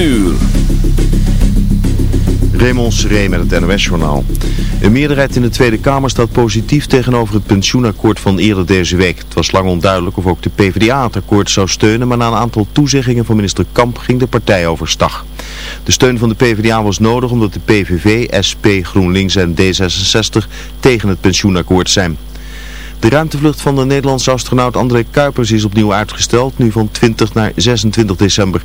uur. Raymond Seré met het NOS-journaal. Een meerderheid in de Tweede Kamer staat positief tegenover het pensioenakkoord van eerder deze week. Het was lang onduidelijk of ook de PvdA het akkoord zou steunen, maar na een aantal toezeggingen van minister Kamp ging de partij overstag. De steun van de PvdA was nodig omdat de PVV, SP, GroenLinks en D66 tegen het pensioenakkoord zijn. De ruimtevlucht van de Nederlandse astronaut André Kuipers is opnieuw uitgesteld, nu van 20 naar 26 december.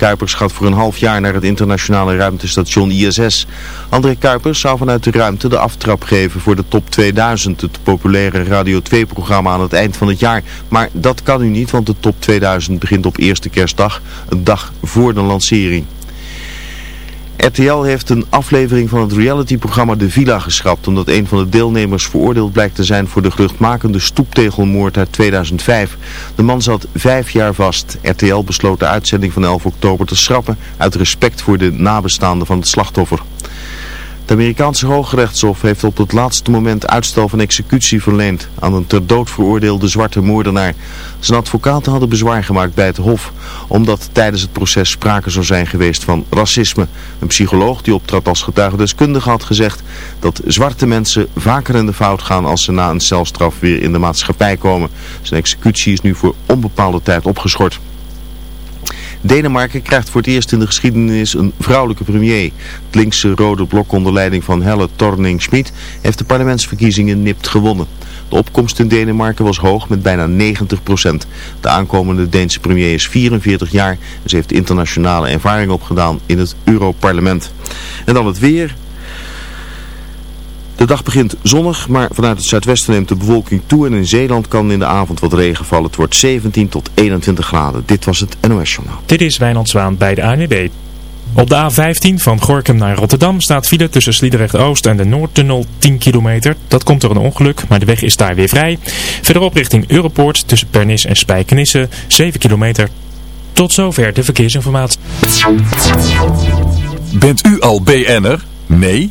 Kuipers gaat voor een half jaar naar het internationale ruimtestation ISS. André Kuipers zou vanuit de ruimte de aftrap geven voor de Top 2000, het populaire Radio 2-programma aan het eind van het jaar. Maar dat kan nu niet, want de Top 2000 begint op eerste kerstdag, een dag voor de lancering. RTL heeft een aflevering van het realityprogramma De Villa geschrapt omdat een van de deelnemers veroordeeld blijkt te zijn voor de geruchtmakende stoeptegelmoord uit 2005. De man zat vijf jaar vast. RTL besloot de uitzending van 11 oktober te schrappen uit respect voor de nabestaanden van het slachtoffer. Het Amerikaanse Hooggerechtshof heeft op het laatste moment uitstel van executie verleend aan een ter dood veroordeelde zwarte moordenaar. Zijn advocaten hadden bezwaar gemaakt bij het hof, omdat tijdens het proces sprake zou zijn geweest van racisme. Een psycholoog die optrad als getuigendeskundige had gezegd dat zwarte mensen vaker in de fout gaan als ze na een celstraf weer in de maatschappij komen. Zijn executie is nu voor onbepaalde tijd opgeschort. Denemarken krijgt voor het eerst in de geschiedenis een vrouwelijke premier. Het linkse rode blok onder leiding van Helle Torning-Schmid heeft de parlementsverkiezingen nipt gewonnen. De opkomst in Denemarken was hoog met bijna 90% De aankomende Deense premier is 44 jaar en ze heeft internationale ervaring opgedaan in het Europarlement. En dan het weer. De dag begint zonnig, maar vanuit het zuidwesten neemt de bewolking toe en in Zeeland kan in de avond wat regen vallen. Het wordt 17 tot 21 graden. Dit was het NOS Journaal. Dit is Wijnand Zwaan bij de ANWB. Op de A15 van Gorkum naar Rotterdam staat file tussen Sliedrecht-Oost en de Noordtunnel 10 kilometer. Dat komt door een ongeluk, maar de weg is daar weer vrij. Verderop richting Europoort tussen Pernis en Spijkenisse 7 kilometer. Tot zover de verkeersinformatie. Bent u al BN'er? Nee?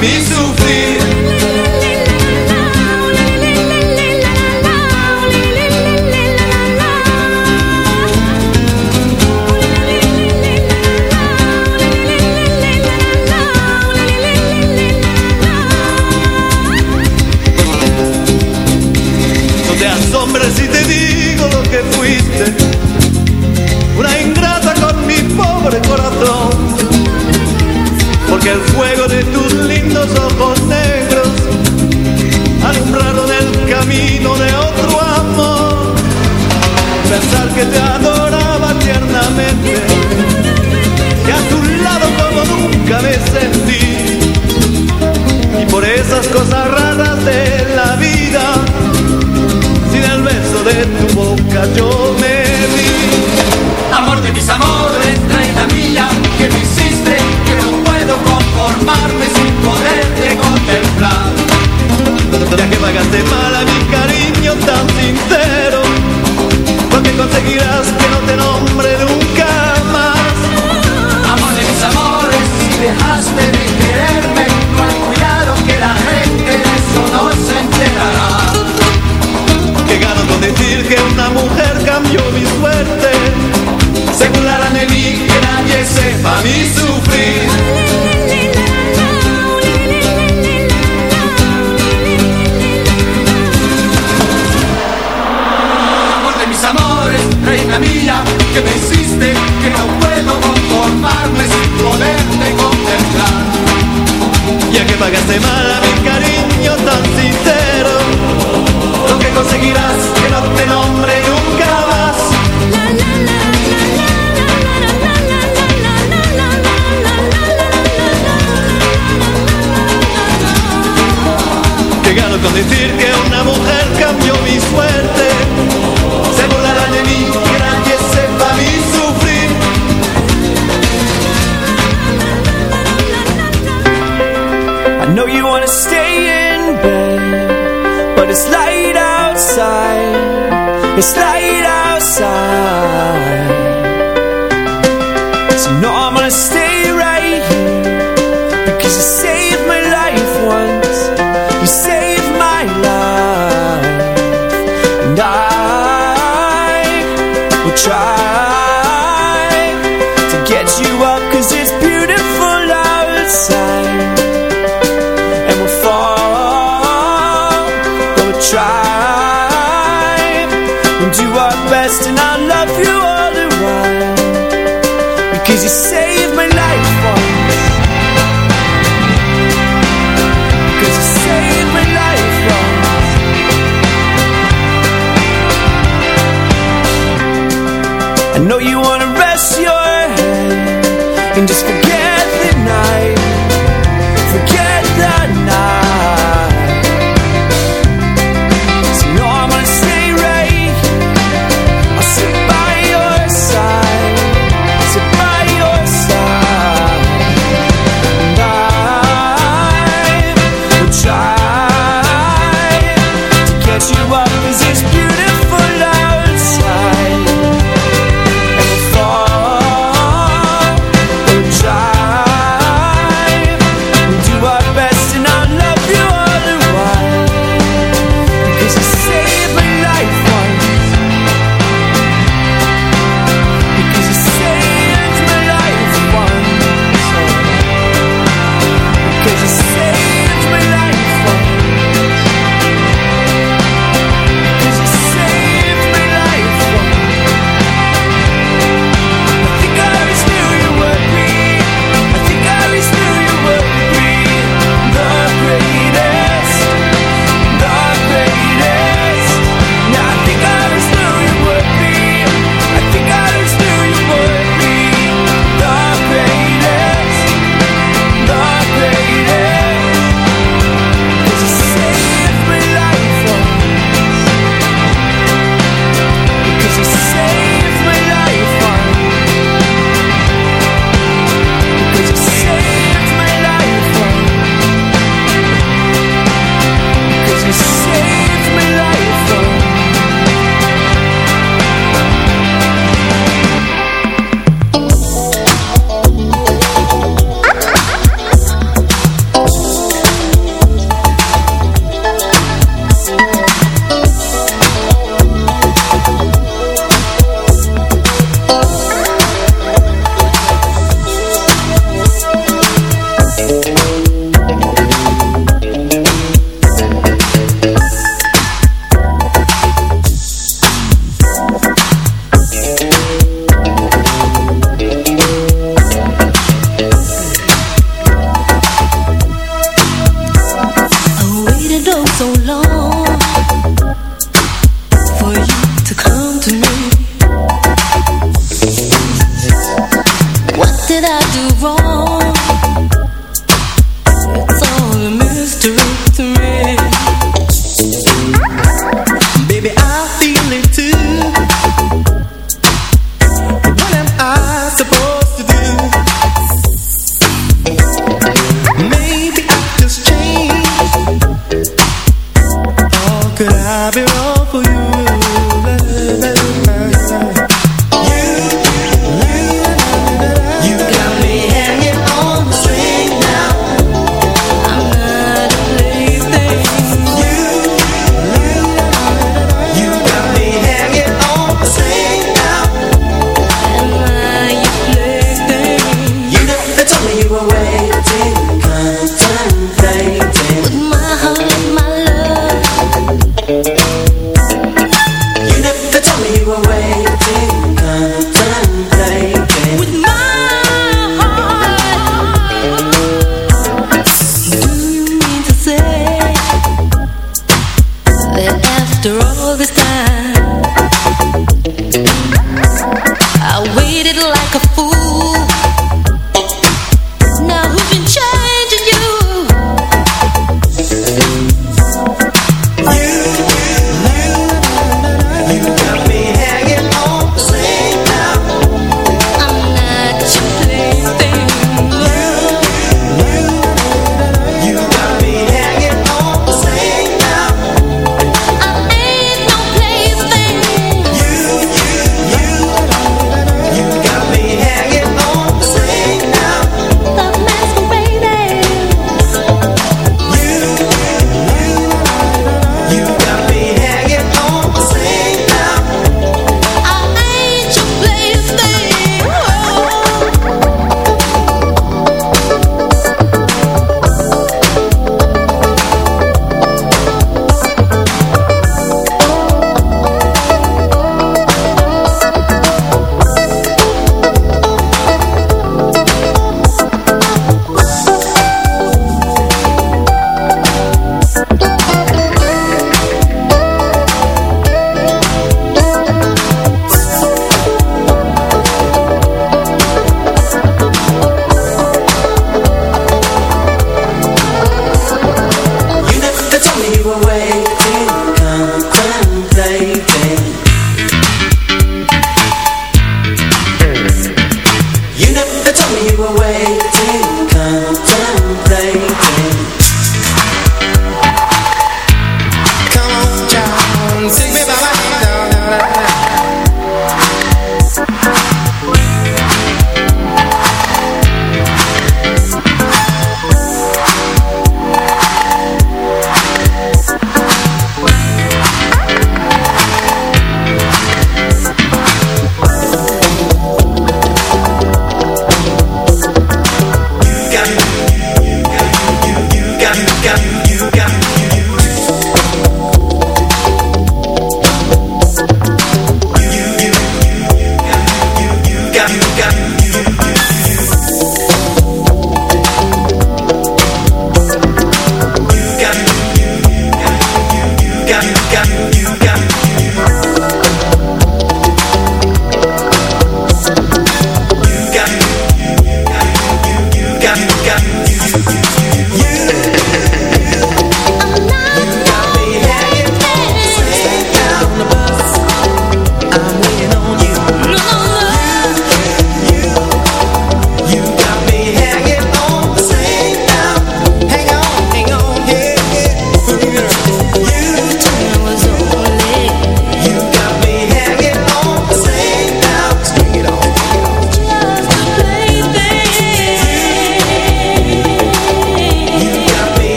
me.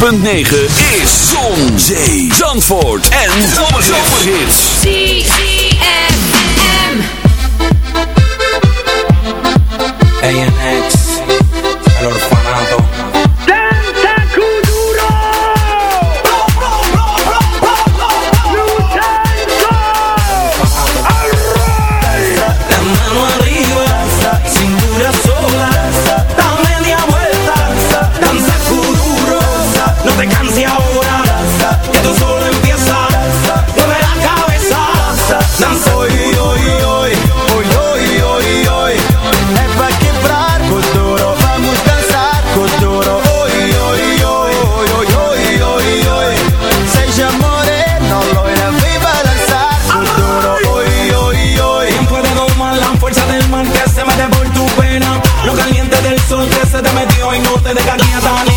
106.9 En north and de got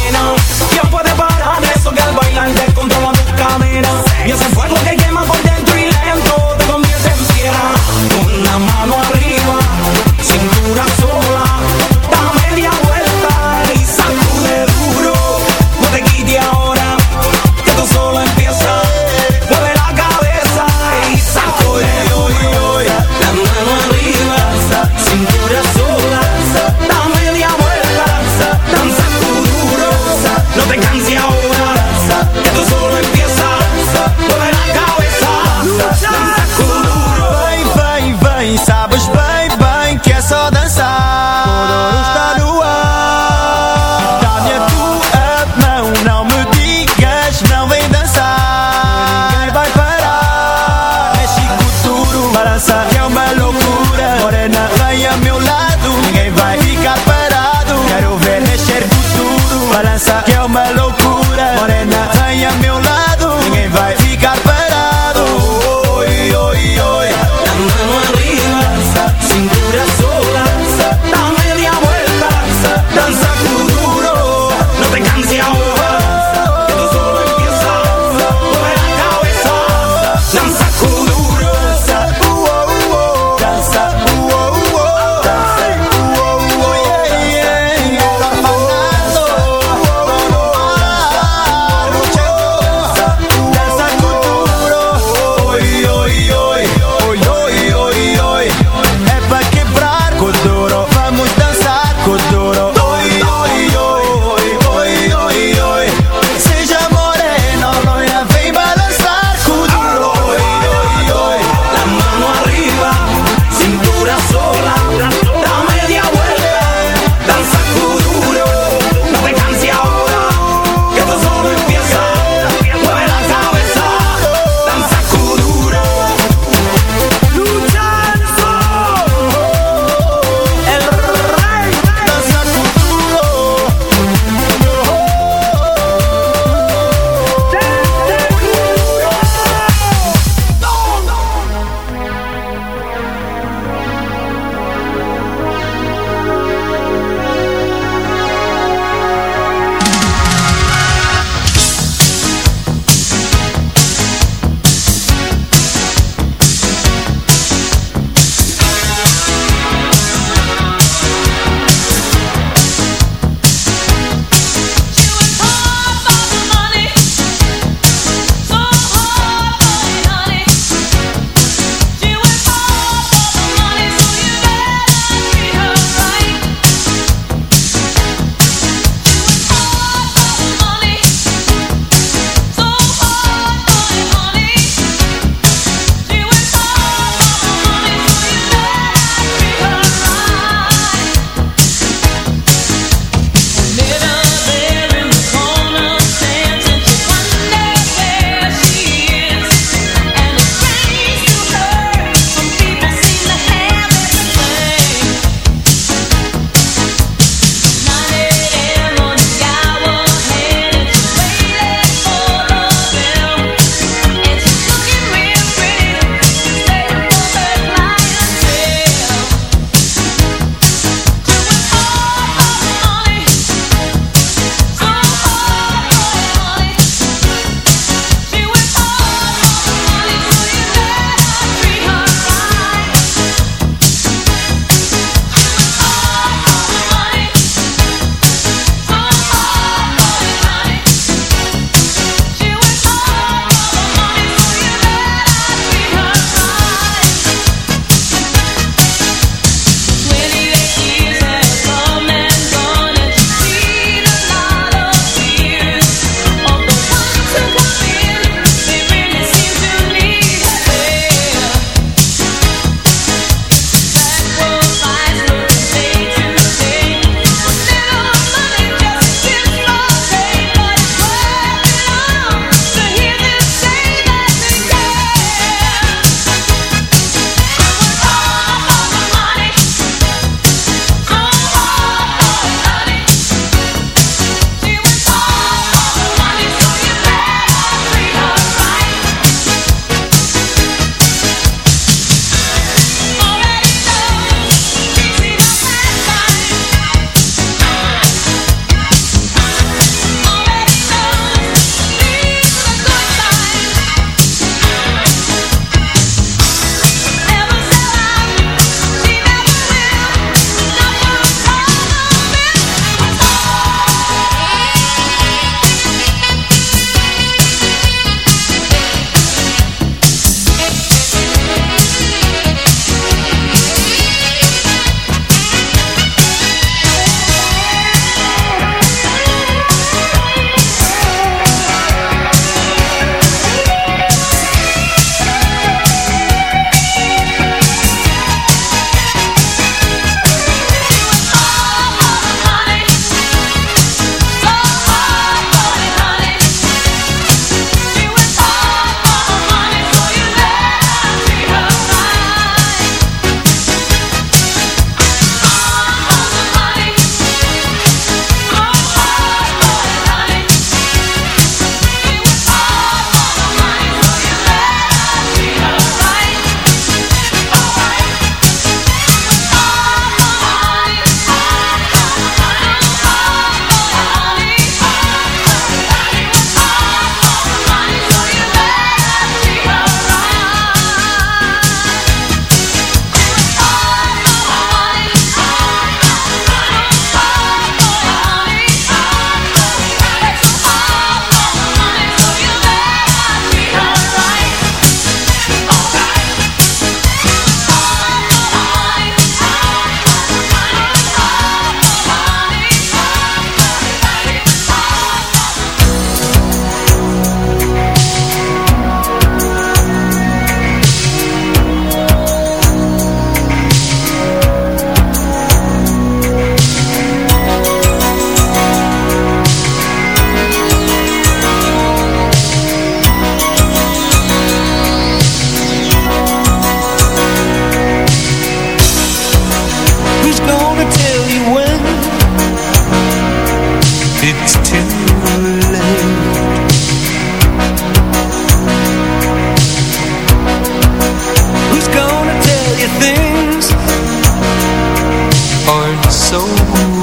so